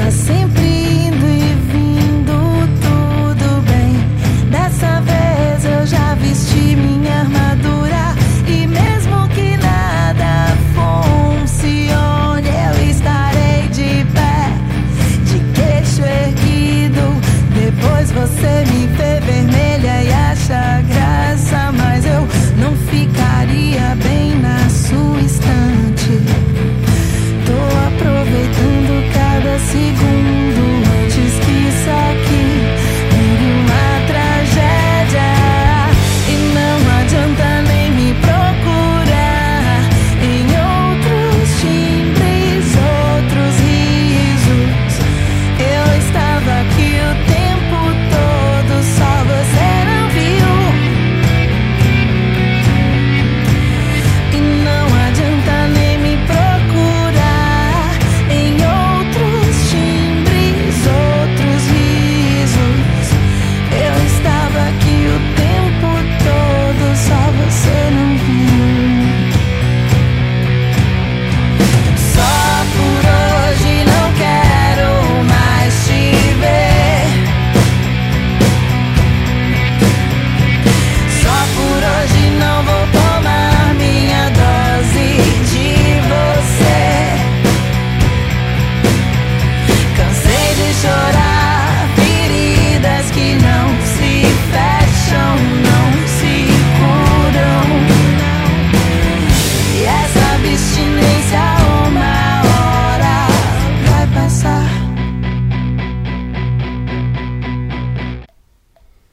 tá sempre.